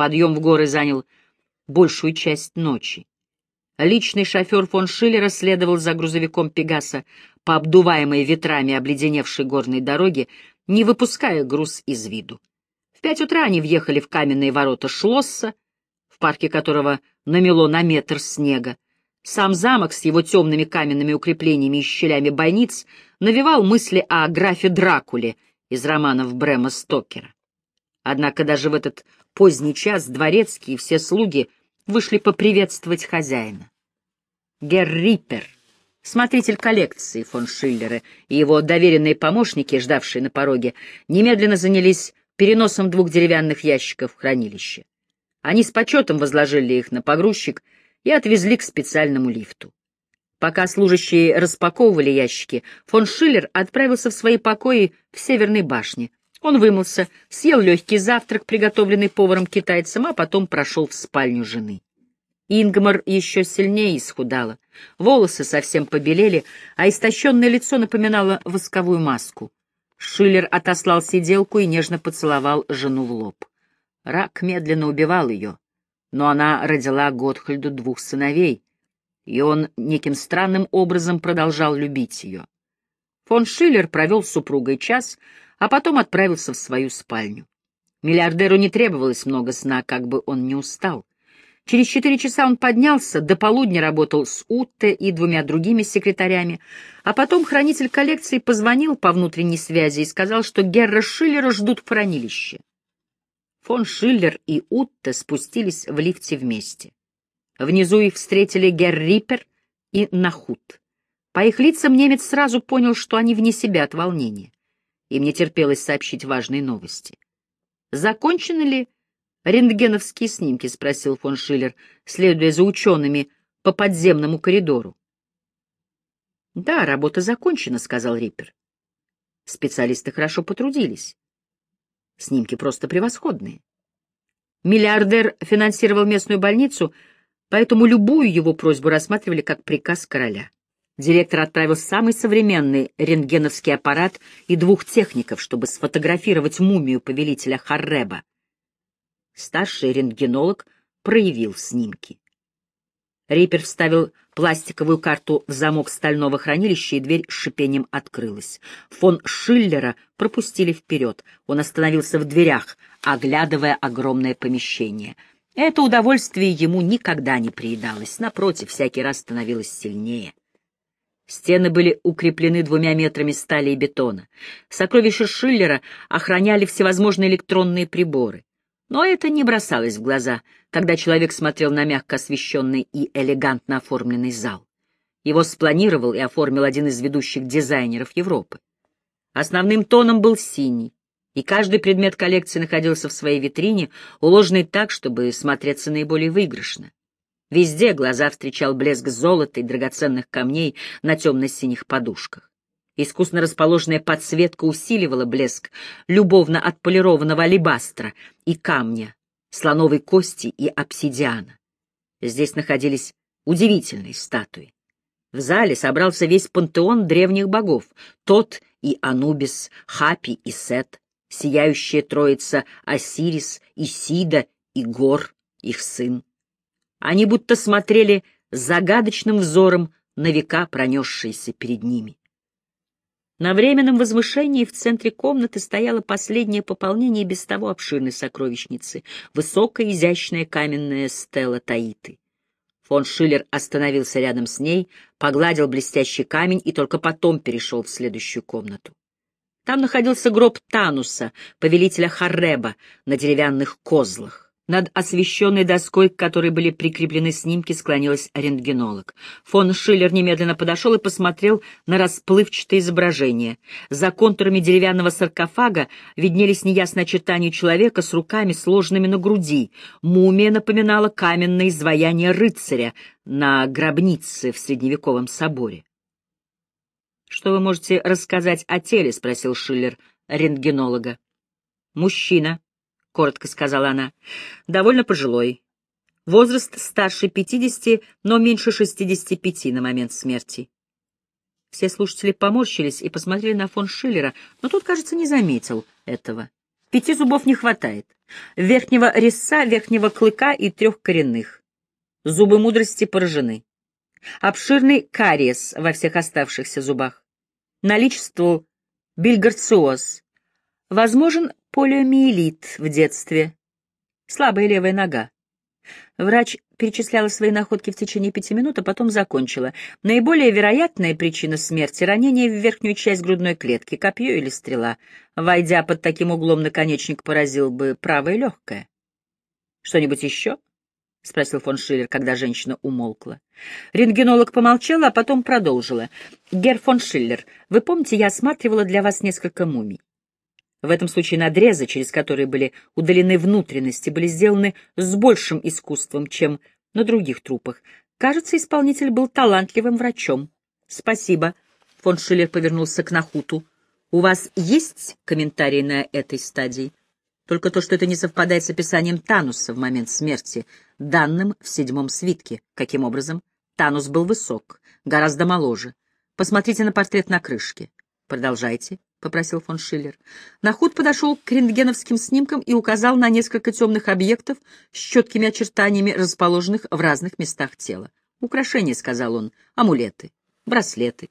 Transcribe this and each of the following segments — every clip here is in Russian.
Подъем в горы занял большую часть ночи. Личный шофер фон Шиллера следовал за грузовиком Пегаса по обдуваемой ветрами обледеневшей горной дороге, не выпуская груз из виду. В пять утра они въехали в каменные ворота Шлосса, в парке которого намело на метр снега. Сам замок с его темными каменными укреплениями и щелями бойниц навевал мысли о графе Дракуле из романов Брема Стокера. Однако даже в этот поздний час дворецкие и все слуги вышли поприветствовать хозяина. Герр Риппер, смотритель коллекции фон Шиллера и его доверенные помощники, ждавшие на пороге, немедленно занялись переносом двух деревянных ящиков в хранилище. Они с почетом возложили их на погрузчик — и отвезли к специальному лифту. Пока служащие распаковывали ящики, фон Шиллер отправился в свои покои в Северной башне. Он вымылся, съел легкий завтрак, приготовленный поваром-китайцем, а потом прошел в спальню жены. Ингмар еще сильнее исхудала. Волосы совсем побелели, а истощенное лицо напоминало восковую маску. Шиллер отослал сиделку и нежно поцеловал жену в лоб. Рак медленно убивал ее но она родила Готхальду двух сыновей, и он неким странным образом продолжал любить ее. Фон Шиллер провел с супругой час, а потом отправился в свою спальню. Миллиардеру не требовалось много сна, как бы он не устал. Через четыре часа он поднялся, до полудня работал с Утте и двумя другими секретарями, а потом хранитель коллекции позвонил по внутренней связи и сказал, что Герра Шиллера ждут в хранилище. Фон Шиллер и Утте спустились в лифте вместе. Внизу их встретили Герр Риппер и Нахут. По их лицам немец сразу понял, что они вне себя от волнения. Им не терпелось сообщить важные новости. «Закончены ли рентгеновские снимки?» — спросил фон Шиллер, следуя за учеными по подземному коридору. «Да, работа закончена», — сказал Риппер. Специалисты хорошо потрудились. Снимки просто превосходные. Миллиардер финансировал местную больницу, поэтому любую его просьбу рассматривали как приказ короля. Директор отправил самый современный рентгеновский аппарат и двух техников, чтобы сфотографировать мумию повелителя Харреба. Старший рентгенолог проявил снимки. Риппер вставил пластиковую карту в замок стального хранилища, и дверь с шипением открылась. Фон Шиллера пропустили вперед. Он остановился в дверях, оглядывая огромное помещение. Это удовольствие ему никогда не приедалось, напротив, всякий раз становилось сильнее. Стены были укреплены двумя метрами стали и бетона. Сокровища Шиллера охраняли всевозможные электронные приборы. Но это не бросалось в глаза, когда человек смотрел на мягко освещенный и элегантно оформленный зал. Его спланировал и оформил один из ведущих дизайнеров Европы. Основным тоном был синий, и каждый предмет коллекции находился в своей витрине, уложенный так, чтобы смотреться наиболее выигрышно. Везде глаза встречал блеск золота и драгоценных камней на темно-синих подушках. Искусно расположенная подсветка усиливала блеск любовно отполированного алебастра и камня, слоновой кости и обсидиана. Здесь находились удивительные статуи. В зале собрался весь пантеон древних богов — Тот и Анубис, Хапи и Сет, сияющая троица Осирис, Исида и Гор, их сын. Они будто смотрели загадочным взором на века, пронесшиеся перед ними. На временном возвышении в центре комнаты стояло последнее пополнение без того обширной сокровищницы — высокая изящная каменная стела Таиты. Фон Шиллер остановился рядом с ней, погладил блестящий камень и только потом перешел в следующую комнату. Там находился гроб Тануса, повелителя Харреба, на деревянных козлах. Над освещенной доской, к которой были прикреплены снимки, склонилась рентгенолог. Фон Шиллер немедленно подошел и посмотрел на расплывчатое изображение. За контурами деревянного саркофага виднелись неясные очертания человека с руками, сложенными на груди. Мумия напоминала каменное изваяние рыцаря на гробнице в средневековом соборе. «Что вы можете рассказать о теле?» — спросил Шиллер рентгенолога. «Мужчина», — коротко сказала она. «Довольно пожилой. Возраст старше пятидесяти, но меньше шестидесяти пяти на момент смерти». Все слушатели поморщились и посмотрели на фон Шиллера, но тот, кажется, не заметил этого. Пяти зубов не хватает. верхнего резца, верхнего клыка и трех коренных. Зубы мудрости поражены. Обширный кариес во всех оставшихся зубах. Наличествовал бильгарциоз. Возможен полиомиелит в детстве. Слабая левая нога. Врач перечисляла свои находки в течение пяти минут, а потом закончила. Наиболее вероятная причина смерти — ранение в верхнюю часть грудной клетки, копье или стрела. Войдя под таким углом, наконечник поразил бы правое легкое. «Что-нибудь еще?» — спросил фон Шиллер, когда женщина умолкла. Рентгенолог помолчала, а потом продолжила. «Герр фон Шиллер, вы помните, я осматривала для вас несколько мумий. В этом случае надрезы, через которые были удалены внутренности, были сделаны с большим искусством, чем на других трупах. Кажется, исполнитель был талантливым врачом. «Спасибо», — фон Шиллер повернулся к Нахуту. «У вас есть комментарии на этой стадии?» Только то, что это не совпадает с описанием Тануса в момент смерти, данным в седьмом свитке. Каким образом? Танус был высок, гораздо моложе. Посмотрите на портрет на крышке. Продолжайте, — попросил фон Шиллер. Нахуд подошел к рентгеновским снимкам и указал на несколько темных объектов с четкими очертаниями, расположенных в разных местах тела. «Украшения», — сказал он, — «амулеты, браслеты,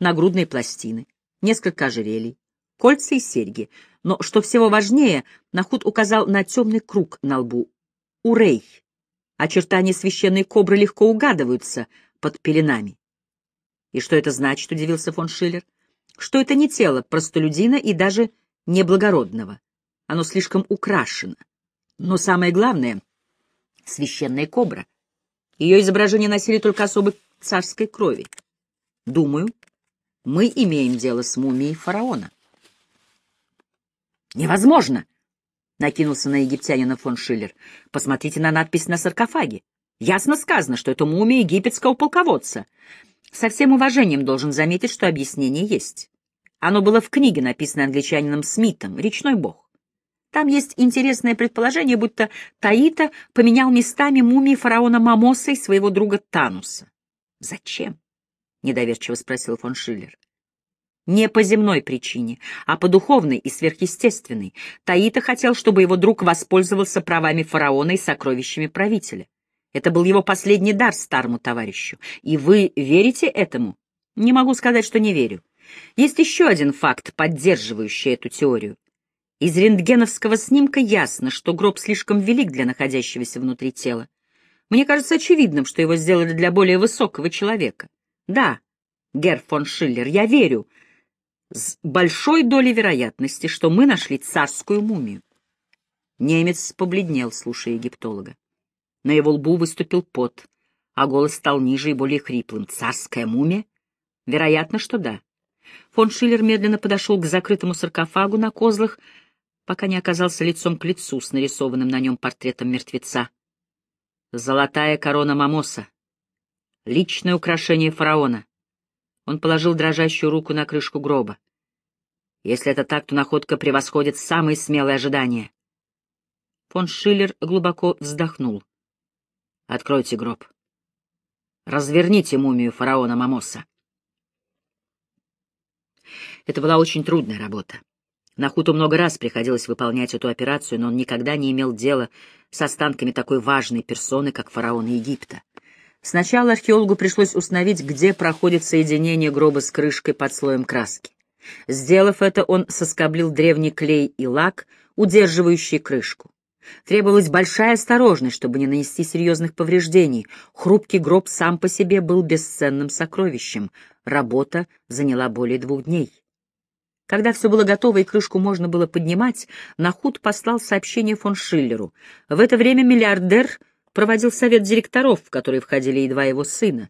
нагрудные пластины, несколько ожерелий, кольца и серьги. Но, что всего важнее, Нахуд указал на темный круг на лбу. Урей. Очертания священной кобры легко угадываются под пеленами. «И что это значит?» — удивился фон Шиллер. «Что это не тело простолюдина и даже неблагородного. Оно слишком украшено. Но самое главное — священная кобра. Ее изображение носили только особой царской крови. Думаю, мы имеем дело с мумией фараона». «Невозможно!» — накинулся на египтянина фон Шиллер. «Посмотрите на надпись на саркофаге. Ясно сказано, что это мумия египетского полководца. Со всем уважением должен заметить, что объяснение есть. Оно было в книге, написанной англичанином Смитом «Речной бог». Там есть интересное предположение, будто Таита поменял местами мумии фараона Мамоса и своего друга Тануса. «Зачем?» — недоверчиво спросил фон Шиллер. Не по земной причине, а по духовной и сверхъестественной. Таита хотел, чтобы его друг воспользовался правами фараона и сокровищами правителя. Это был его последний дар старому товарищу. И вы верите этому? Не могу сказать, что не верю. Есть еще один факт, поддерживающий эту теорию. Из рентгеновского снимка ясно, что гроб слишком велик для находящегося внутри тела. Мне кажется очевидным, что его сделали для более высокого человека. Да, Герр фон Шиллер, я верю, с большой долей вероятности, что мы нашли царскую мумию. Немец побледнел, слушая египтолога. На его лбу выступил пот, а голос стал ниже и более хриплым. «Царская мумия?» «Вероятно, что да». Фон Шиллер медленно подошел к закрытому саркофагу на козлах, пока не оказался лицом к лицу с нарисованным на нем портретом мертвеца. Золотая корона Мамоса. Личное украшение фараона. Он положил дрожащую руку на крышку гроба. Если это так, то находка превосходит самые смелые ожидания. Фон Шиллер глубоко вздохнул. «Откройте гроб. Разверните мумию фараона Мамоса». Это была очень трудная работа. Нахуту много раз приходилось выполнять эту операцию, но он никогда не имел дела с останками такой важной персоны, как фараон Египта. Сначала археологу пришлось установить, где проходит соединение гроба с крышкой под слоем краски. Сделав это, он соскоблил древний клей и лак, удерживающий крышку. Требовалась большая осторожность, чтобы не нанести серьезных повреждений. Хрупкий гроб сам по себе был бесценным сокровищем. Работа заняла более двух дней. Когда все было готово и крышку можно было поднимать, Нахут послал сообщение фон Шиллеру. В это время миллиардер проводил совет директоров, в который входили и два его сына.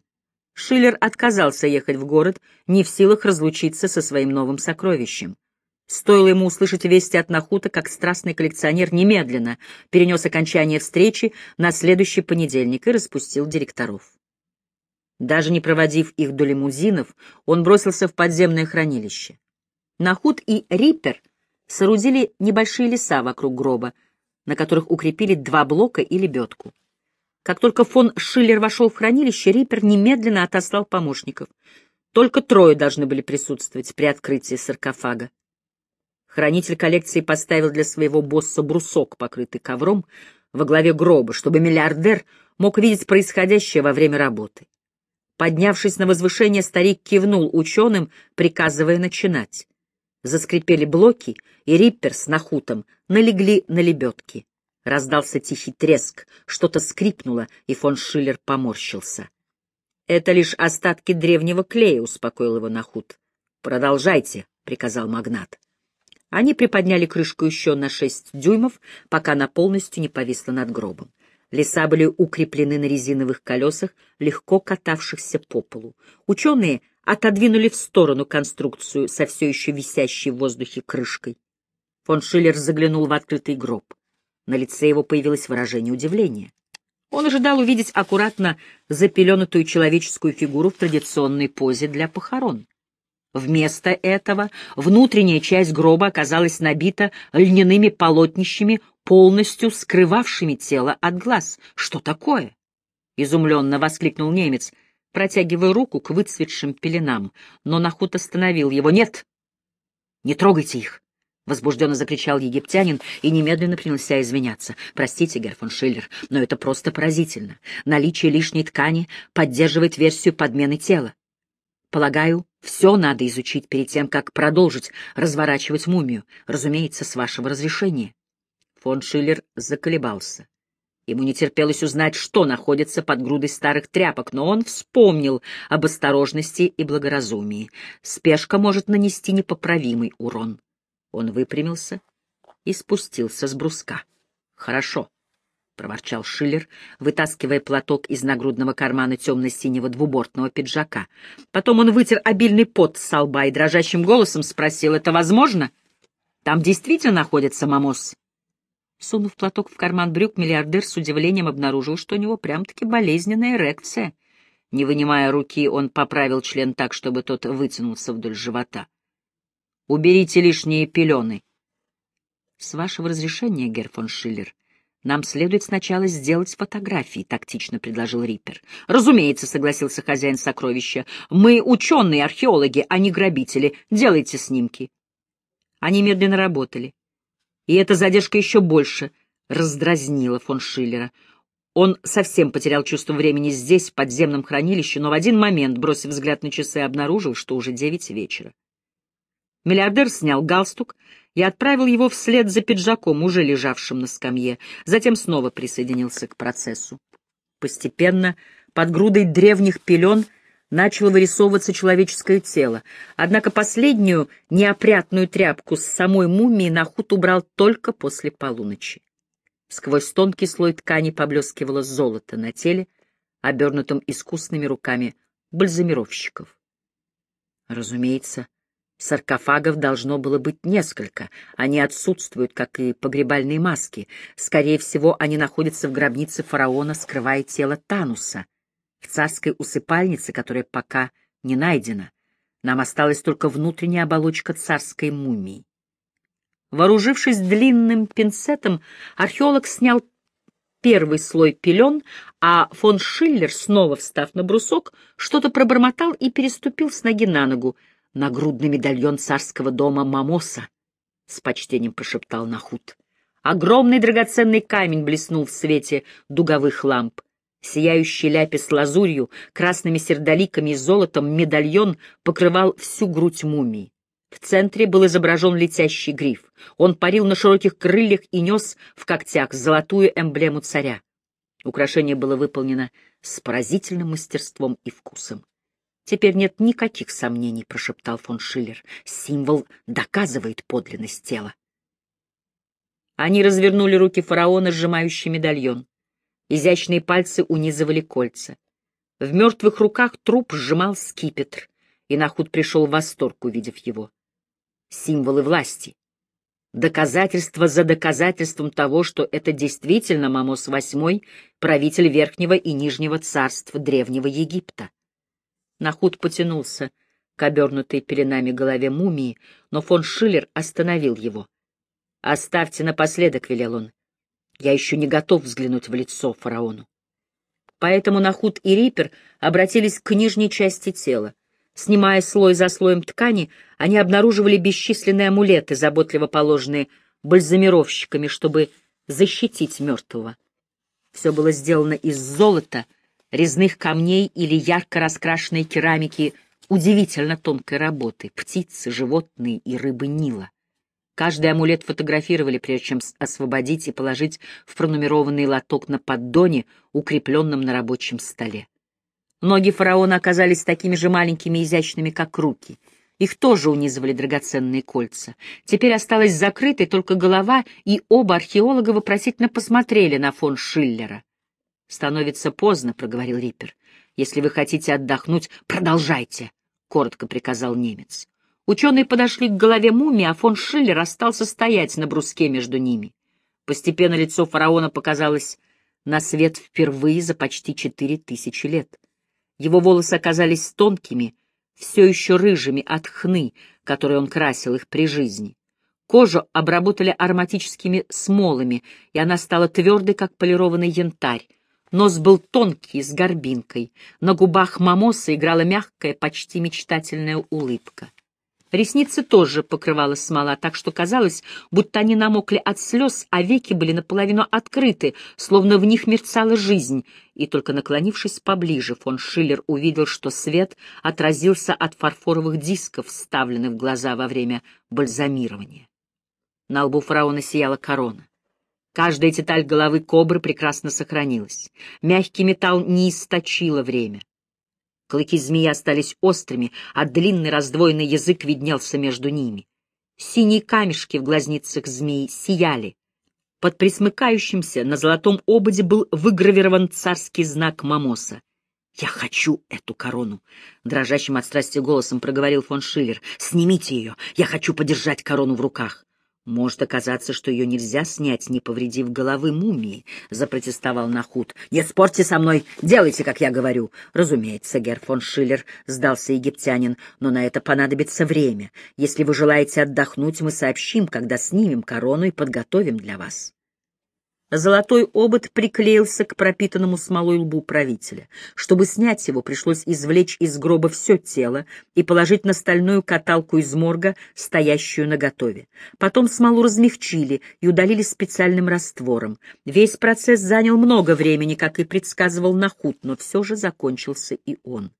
Шиллер отказался ехать в город, не в силах разлучиться со своим новым сокровищем. Стоило ему услышать вести от Нахута, как страстный коллекционер немедленно перенес окончание встречи на следующий понедельник и распустил директоров. Даже не проводив их до лимузинов, он бросился в подземное хранилище. Нахут и Риппер соорудили небольшие леса вокруг гроба, на которых укрепили два блока и лебедку. Как только фон Шиллер вошел в хранилище, Риппер немедленно отослал помощников. Только трое должны были присутствовать при открытии саркофага. Хранитель коллекции поставил для своего босса брусок, покрытый ковром, во главе гроба, чтобы миллиардер мог видеть происходящее во время работы. Поднявшись на возвышение, старик кивнул ученым, приказывая начинать. Заскрипели блоки, и Риппер с Нахутом налегли на лебедки. Раздался тихий треск, что-то скрипнуло, и фон Шиллер поморщился. — Это лишь остатки древнего клея, — успокоил его Нахут. — Продолжайте, — приказал магнат. Они приподняли крышку еще на шесть дюймов, пока она полностью не повисла над гробом. Леса были укреплены на резиновых колесах, легко катавшихся по полу. Ученые отодвинули в сторону конструкцию со все еще висящей в воздухе крышкой. Фон Шиллер заглянул в открытый гроб. На лице его появилось выражение удивления. Он ожидал увидеть аккуратно запеленутую человеческую фигуру в традиционной позе для похорон. Вместо этого внутренняя часть гроба оказалась набита льняными полотнищами, полностью скрывавшими тело от глаз. «Что такое?» — изумленно воскликнул немец, протягивая руку к выцветшим пеленам, но Нахут остановил его. «Нет! Не трогайте их! — возбужденно закричал египтянин и немедленно принялся извиняться. «Простите, Герр фон Шиллер, но это просто поразительно. Наличие лишней ткани поддерживает версию подмены тела. Полагаю, все надо изучить перед тем, как продолжить разворачивать мумию, разумеется, с вашего разрешения». Фон Шиллер заколебался. Ему не терпелось узнать, что находится под грудой старых тряпок, но он вспомнил об осторожности и благоразумии. Спешка может нанести непоправимый урон. Он выпрямился и спустился с бруска. «Хорошо», — проворчал Шиллер, вытаскивая платок из нагрудного кармана темно-синего двубортного пиджака. Потом он вытер обильный пот с лба и дрожащим голосом спросил, «Это возможно? Там действительно находится мамос?» Сунув платок в карман брюк, миллиардер с удивлением обнаружил, что у него прям-таки болезненная эрекция. Не вынимая руки, он поправил член так, чтобы тот вытянулся вдоль живота. Уберите лишние пелены. С вашего разрешения, Герр фон Шиллер, нам следует сначала сделать фотографии, тактично предложил Риппер. Разумеется, согласился хозяин сокровища. Мы ученые, археологи, а не грабители. Делайте снимки. Они медленно работали. И эта задержка еще больше раздразнила фон Шиллера. Он совсем потерял чувство времени здесь, в подземном хранилище, но в один момент, бросив взгляд на часы, обнаружил, что уже девять вечера. Миллиардер снял галстук и отправил его вслед за пиджаком, уже лежавшим на скамье, затем снова присоединился к процессу. Постепенно, под грудой древних пелен, начало вырисовываться человеческое тело, однако последнюю неопрятную тряпку с самой мумией Нахут убрал только после полуночи. Сквозь тонкий слой ткани поблескивало золото на теле, обернутом искусными руками бальзамировщиков. Разумеется, Саркофагов должно было быть несколько. Они отсутствуют, как и погребальные маски. Скорее всего, они находятся в гробнице фараона, скрывая тело Тануса, в царской усыпальнице, которая пока не найдена. Нам осталась только внутренняя оболочка царской мумии. Вооружившись длинным пинцетом, археолог снял первый слой пелен, а фон Шиллер, снова встав на брусок, что-то пробормотал и переступил с ноги на ногу — нагрудный медальон царского дома Мамоса, — с почтением прошептал Нахут. Огромный драгоценный камень блеснул в свете дуговых ламп. Сияющий ляпис лазурью, красными сердоликами и золотом медальон покрывал всю грудь мумии. В центре был изображен летящий гриф. Он парил на широких крыльях и нес в когтях золотую эмблему царя. Украшение было выполнено с поразительным мастерством и вкусом. «Теперь нет никаких сомнений», — прошептал фон Шиллер. «Символ доказывает подлинность тела». Они развернули руки фараона, сжимающие медальон. Изящные пальцы унизывали кольца. В мертвых руках труп сжимал скипетр, и Нахуд пришел в восторг, увидев его. Символы власти. Доказательство за доказательством того, что это действительно Мамос VIII, правитель Верхнего и Нижнего царств Древнего Египта. Нахуд потянулся к обернутой пеленами голове мумии, но фон Шиллер остановил его. «Оставьте напоследок», — велел он. «Я еще не готов взглянуть в лицо фараону». Поэтому Нахуд и Риппер обратились к нижней части тела. Снимая слой за слоем ткани, они обнаруживали бесчисленные амулеты, заботливо положенные бальзамировщиками, чтобы защитить мертвого. Все было сделано из золота, резных камней или ярко раскрашенной керамики удивительно тонкой работы, птицы, животные и рыбы Нила. Каждый амулет фотографировали, прежде чем освободить и положить в пронумерованный лоток на поддоне, укрепленном на рабочем столе. Ноги фараона оказались такими же маленькими и изящными, как руки. Их тоже унизывали драгоценные кольца. Теперь осталась закрытой только голова, и оба археолога вопросительно посмотрели на фон Шиллера. «Становится поздно», — проговорил Риппер. «Если вы хотите отдохнуть, продолжайте», — коротко приказал немец. Ученые подошли к голове мумии, а фон Шиллер остался стоять на бруске между ними. Постепенно лицо фараона показалось на свет впервые за почти четыре тысячи лет. Его волосы оказались тонкими, все еще рыжими от хны, которой он красил их при жизни. Кожу обработали ароматическими смолами, и она стала твердой, как полированный янтарь. Нос был тонкий, с горбинкой. На губах мамоса играла мягкая, почти мечтательная улыбка. Ресницы тоже покрывала смола, так что казалось, будто они намокли от слез, а веки были наполовину открыты, словно в них мерцала жизнь. И только наклонившись поближе, фон Шиллер увидел, что свет отразился от фарфоровых дисков, вставленных в глаза во время бальзамирования. На лбу фараона сияла корона. Каждая деталь головы кобры прекрасно сохранилась. Мягкий металл не источило время. Клыки змеи остались острыми, а длинный раздвоенный язык виднелся между ними. Синие камешки в глазницах змеи сияли. Под присмыкающимся на золотом ободе был выгравирован царский знак Мамоса. «Я хочу эту корону!» — дрожащим от страсти голосом проговорил фон Шиллер. «Снимите ее! Я хочу подержать корону в руках!» «Может оказаться, что ее нельзя снять, не повредив головы мумии», — запротестовал Нахут. «Не спорьте со мной, делайте, как я говорю». «Разумеется, Герр фон Шиллер», — сдался египтянин, «но на это понадобится время. Если вы желаете отдохнуть, мы сообщим, когда снимем корону и подготовим для вас». Золотой обод приклеился к пропитанному смолой лбу правителя. Чтобы снять его, пришлось извлечь из гроба все тело и положить на стальную каталку из морга, стоящую наготове. Потом смолу размягчили и удалили специальным раствором. Весь процесс занял много времени, как и предсказывал Нахут, но все же закончился и он.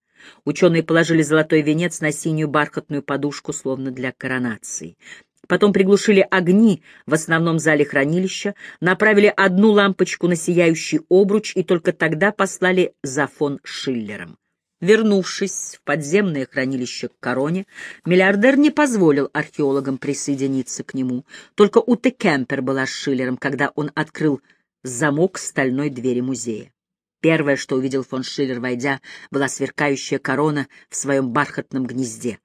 Ученые положили золотой венец на синюю бархатную подушку, словно для коронации. Потом приглушили огни в основном зале хранилища, направили одну лампочку на сияющий обруч и только тогда послали за фон Шиллером. Вернувшись в подземное хранилище к короне, миллиардер не позволил археологам присоединиться к нему. Только Уте Кемпер была с Шиллером, когда он открыл замок стальной двери музея. Первое, что увидел фон Шиллер, войдя, была сверкающая корона в своем бархатном гнезде.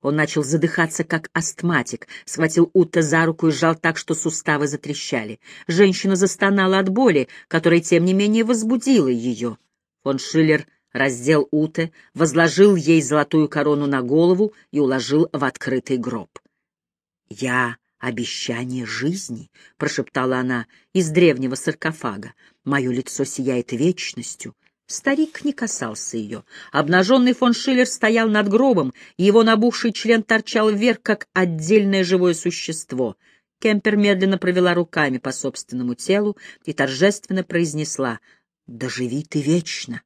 Он начал задыхаться, как астматик, схватил Утта за руку и сжал так, что суставы затрещали. Женщина застонала от боли, которая, тем не менее, возбудила ее. Фон Шиллер раздел Уте, возложил ей золотую корону на голову и уложил в открытый гроб. «Я — обещание жизни», — прошептала она из древнего саркофага. «Мое лицо сияет вечностью, Старик не касался ее. Обнаженный фон Шиллер стоял над гробом, и его набухший член торчал вверх, как отдельное живое существо. Кемпер медленно провела руками по собственному телу и торжественно произнесла «Доживи ты вечно!».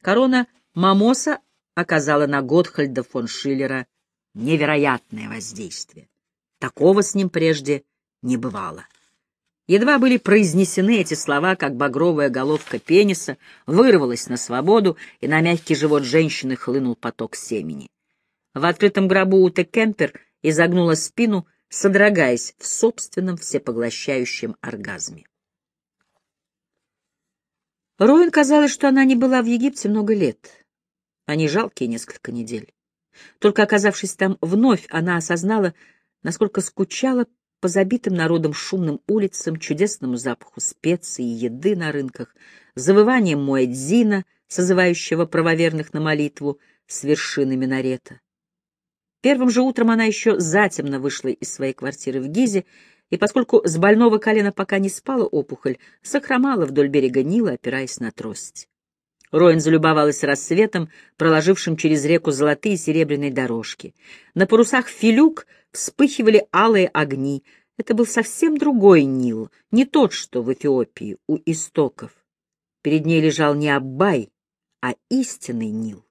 Корона Мамоса оказала на Готхальда фон Шиллера невероятное воздействие. Такого с ним прежде не бывало. Едва были произнесены эти слова, как багровая головка пениса вырвалась на свободу, и на мягкий живот женщины хлынул поток семени. В открытом гробу Уте Кемпер изогнула спину, содрогаясь в собственном всепоглощающем оргазме. Роин казалось, что она не была в Египте много лет, а не жалкие несколько недель. Только оказавшись там вновь, она осознала, насколько скучала по забитым народом шумным улицам, чудесному запаху специй и еды на рынках, завыванием Муэдзина, созывающего правоверных на молитву с вершины минарета. Первым же утром она еще затемно вышла из своей квартиры в Гизе, и поскольку с больного колена пока не спала опухоль, сохромала вдоль берега Нила, опираясь на трость. Роин залюбовалась рассветом, проложившим через реку золотые и серебряные дорожки. На парусах филюк вспыхивали алые огни. Это был совсем другой Нил, не тот, что в Эфиопии, у истоков. Перед ней лежал не Аббай, а истинный Нил.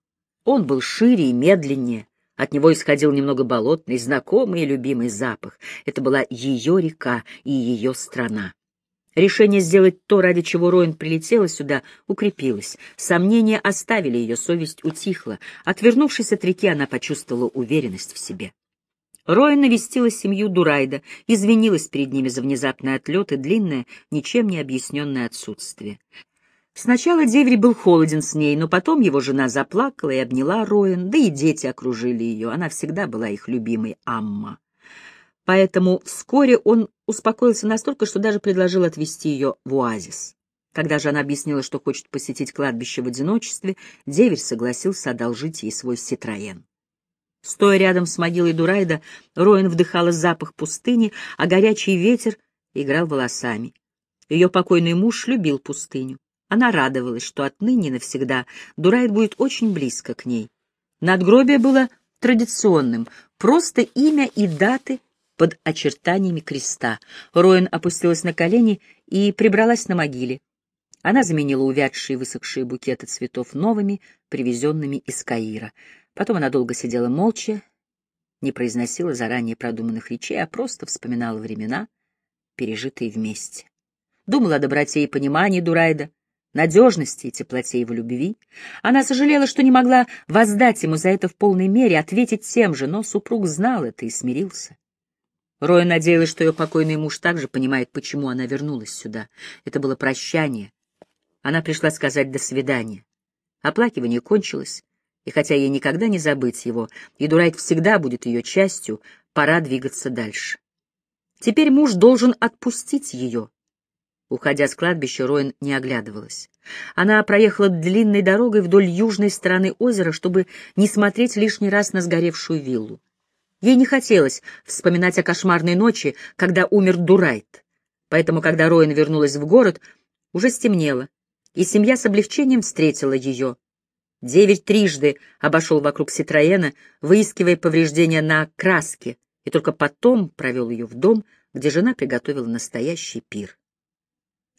Он был шире и медленнее, от него исходил немного болотный, знакомый и любимый запах. Это была ее река и ее страна. Решение сделать то, ради чего Роин прилетела сюда, укрепилось. Сомнения оставили ее, совесть утихла. Отвернувшись от реки, она почувствовала уверенность в себе. Роин навестила семью Дурайда, извинилась перед ними за внезапный отлет и длинное, ничем не объясненное отсутствие. Сначала Деври был холоден с ней, но потом его жена заплакала и обняла Роин, да и дети окружили ее. Она всегда была их любимой Амма. Поэтому вскоре он успокоился настолько, что даже предложил отвезти ее в оазис. Когда же она объяснила, что хочет посетить кладбище в одиночестве, деверь согласился одолжить ей свой Ситроен. Стоя рядом с могилой Дурайда, Роин вдыхала запах пустыни, а горячий ветер играл волосами. Ее покойный муж любил пустыню. Она радовалась, что отныне навсегда Дурайд будет очень близко к ней. Надгробие было традиционным, просто имя и даты под очертаниями креста. Роин опустилась на колени и прибралась на могиле. Она заменила увядшие высохшие букеты цветов новыми, привезенными из Каира. Потом она долго сидела молча, не произносила заранее продуманных речей, а просто вспоминала времена, пережитые вместе. Думала о доброте и понимании Дурайда, надежности и теплоте его любви. Она сожалела, что не могла воздать ему за это в полной мере, ответить тем же, но супруг знал это и смирился. Роя надеялась, что ее покойный муж также понимает, почему она вернулась сюда. Это было прощание. Она пришла сказать «до свидания». Оплакивание кончилось, и хотя ей никогда не забыть его, и Дурайт всегда будет ее частью, пора двигаться дальше. Теперь муж должен отпустить ее. Уходя с кладбища, Роин не оглядывалась. Она проехала длинной дорогой вдоль южной стороны озера, чтобы не смотреть лишний раз на сгоревшую виллу. Ей не хотелось вспоминать о кошмарной ночи, когда умер Дурайт. Поэтому, когда Роин вернулась в город, уже стемнело, и семья с облегчением встретила ее. Девять трижды обошел вокруг Ситроена, выискивая повреждения на краске, и только потом провел ее в дом, где жена приготовила настоящий пир.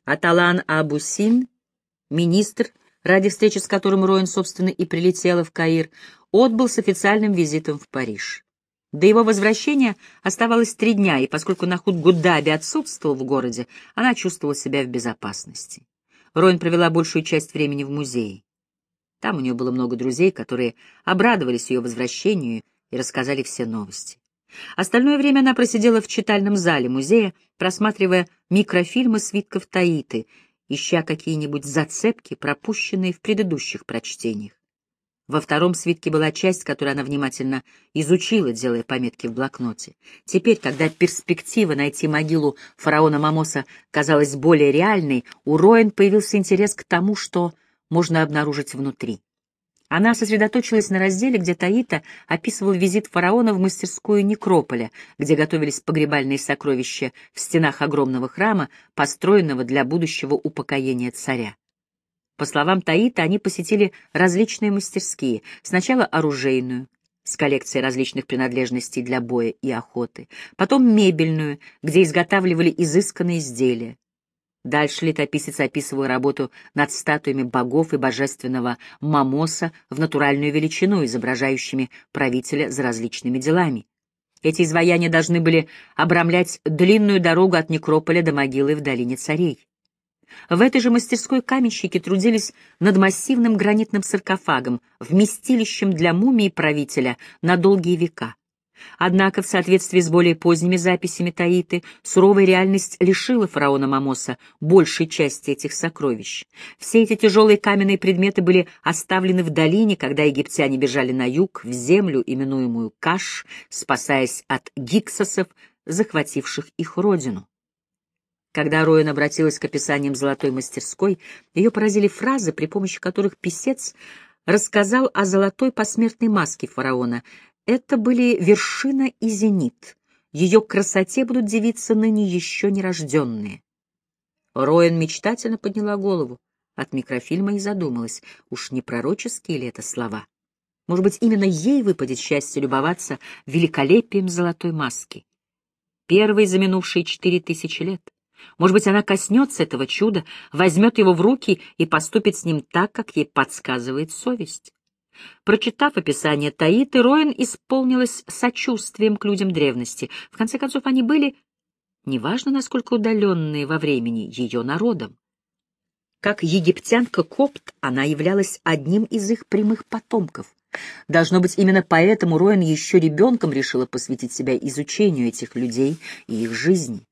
Аталан Абусин, министр, ради встречи с которым Роин, собственно, и прилетела в Каир, отбыл с официальным визитом в Париж. До его возвращения оставалось три дня, и поскольку Нахуд Гудаби отсутствовал в городе, она чувствовала себя в безопасности. Роин провела большую часть времени в музее. Там у нее было много друзей, которые обрадовались ее возвращению и рассказали все новости. Остальное время она просидела в читальном зале музея, просматривая микрофильмы свитков Таиты, ища какие-нибудь зацепки, пропущенные в предыдущих прочтениях. Во втором свитке была часть, которую она внимательно изучила, делая пометки в блокноте. Теперь, когда перспектива найти могилу фараона Мамоса казалась более реальной, у Роэн появился интерес к тому, что можно обнаружить внутри. Она сосредоточилась на разделе, где Таита описывал визит фараона в мастерскую Некрополя, где готовились погребальные сокровища в стенах огромного храма, построенного для будущего упокоения царя. По словам Таита, они посетили различные мастерские, сначала оружейную, с коллекцией различных принадлежностей для боя и охоты, потом мебельную, где изготавливали изысканные изделия. Дальше летописец описывал работу над статуями богов и божественного Мамоса в натуральную величину, изображающими правителя за различными делами. Эти изваяния должны были обрамлять длинную дорогу от некрополя до могилы в долине царей. В этой же мастерской каменщики трудились над массивным гранитным саркофагом, вместилищем для мумии правителя на долгие века. Однако, в соответствии с более поздними записями Таиты, суровая реальность лишила фараона Мамоса большей части этих сокровищ. Все эти тяжелые каменные предметы были оставлены в долине, когда египтяне бежали на юг, в землю, именуемую Каш, спасаясь от гиксосов, захвативших их родину. Когда Роин обратилась к описаниям золотой мастерской, ее поразили фразы, при помощи которых писец рассказал о золотой посмертной маске фараона. Это были вершина и зенит. Ее красоте будут дивиться ныне еще нерожденные. Роин мечтательно подняла голову. от микрофильма и задумалась, уж не пророческие ли это слова. Может быть, именно ей выпадет счастье любоваться великолепием золотой маски. Первой за минувшие четыре тысячи лет. Может быть, она коснется этого чуда, возьмет его в руки и поступит с ним так, как ей подсказывает совесть. Прочитав описание Таиты, Роин исполнилась сочувствием к людям древности. В конце концов, они были, неважно насколько удаленные во времени, ее народом. Как египтянка-копт, она являлась одним из их прямых потомков. Должно быть, именно поэтому Роин еще ребенком решила посвятить себя изучению этих людей и их жизни.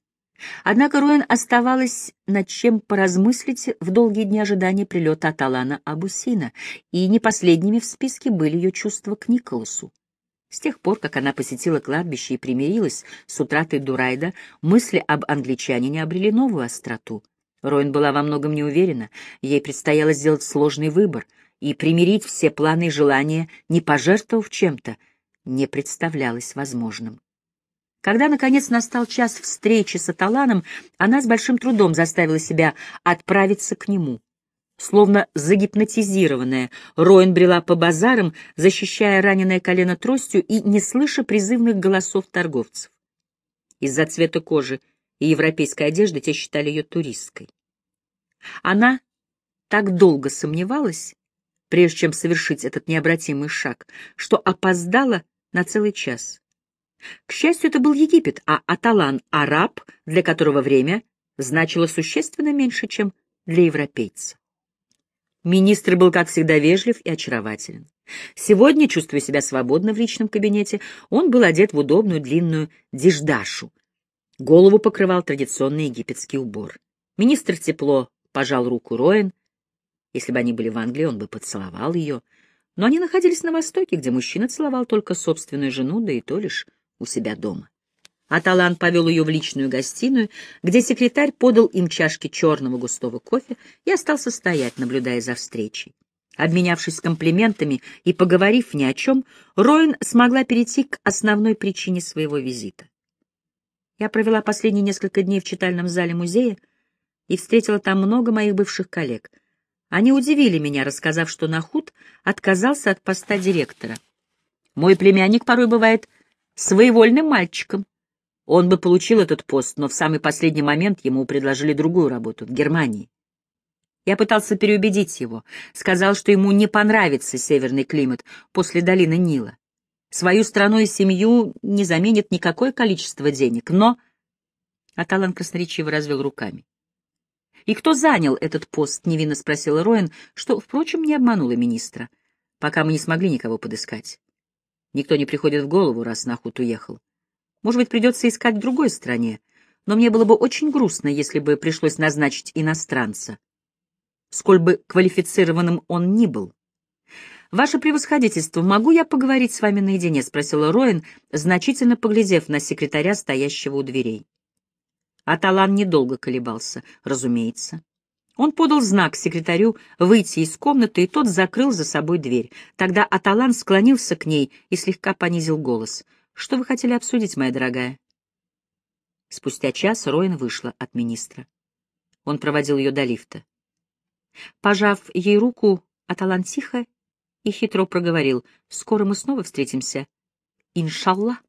Однако Роин оставалась над чем поразмыслить в долгие дни ожидания прилета Аталана Абусина, и не последними в списке были ее чувства к Николасу. С тех пор, как она посетила кладбище и примирилась с утратой Дурайда, мысли об англичанине обрели новую остроту. Роин была во многом не уверена, ей предстояло сделать сложный выбор, и примирить все планы и желания, не пожертвовав чем-то, не представлялось возможным. Когда, наконец, настал час встречи с Аталаном, она с большим трудом заставила себя отправиться к нему. Словно загипнотизированная, Роин брела по базарам, защищая раненое колено тростью и не слыша призывных голосов торговцев. Из-за цвета кожи и европейской одежды те считали ее туристской. Она так долго сомневалась, прежде чем совершить этот необратимый шаг, что опоздала на целый час. К счастью, это был Египет, а Аталан — араб, для которого время значило существенно меньше, чем для европейца. Министр был, как всегда, вежлив и очарователен. Сегодня, чувствуя себя свободно в личном кабинете, он был одет в удобную длинную диждашу. Голову покрывал традиционный египетский убор. Министр тепло пожал руку Роэн. Если бы они были в Англии, он бы поцеловал ее. Но они находились на Востоке, где мужчина целовал только собственную жену, да и то лишь у себя дома. Аталан повел ее в личную гостиную, где секретарь подал им чашки черного густого кофе и остался стоять, наблюдая за встречей. Обменявшись комплиментами и поговорив ни о чем, Роин смогла перейти к основной причине своего визита. Я провела последние несколько дней в читальном зале музея и встретила там много моих бывших коллег. Они удивили меня, рассказав, что Нахут отказался от поста директора. Мой племянник порой бывает своевольным мальчиком. Он бы получил этот пост, но в самый последний момент ему предложили другую работу в Германии. Я пытался переубедить его, сказал, что ему не понравится северный климат после долины Нила. Свою страну и семью не заменит никакое количество денег, но... Аталан красноречиво развел руками. «И кто занял этот пост?» — невинно спросила Роэн, что, впрочем, не обманула министра, пока мы не смогли никого подыскать. Никто не приходит в голову, раз Нахут уехал. Может быть, придется искать в другой стране, но мне было бы очень грустно, если бы пришлось назначить иностранца, сколь бы квалифицированным он ни был. «Ваше превосходительство, могу я поговорить с вами наедине?» — спросила Роин, значительно поглядев на секретаря, стоящего у дверей. Аталан недолго колебался, разумеется. Он подал знак секретарю выйти из комнаты, и тот закрыл за собой дверь. Тогда Аталан склонился к ней и слегка понизил голос. «Что вы хотели обсудить, моя дорогая?» Спустя час Роин вышла от министра. Он проводил ее до лифта. Пожав ей руку, Аталан тихо и хитро проговорил. «Скоро мы снова встретимся. Иншаллах».